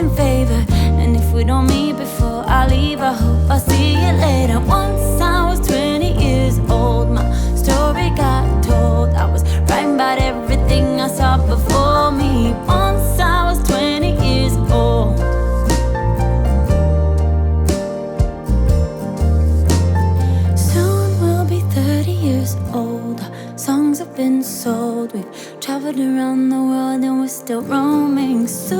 in favor. And if we don't meet before I leave, I hope I'll see you later. Once I was 20 years old, my story got told. I was writing about everything I saw before me. Once I was 20 years old. Soon we'll be 30 years old. Songs have been sold. We've traveled around the world and we're still roaming. Soon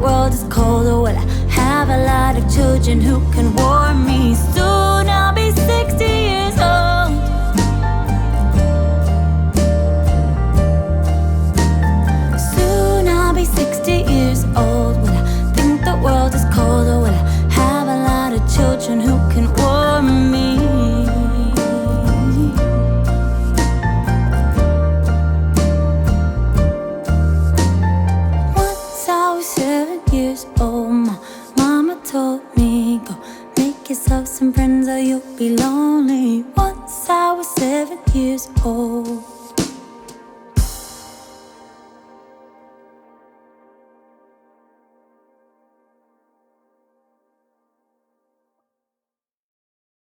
World is cold oh, or will I have a lot of children who can warm me? Soon years old.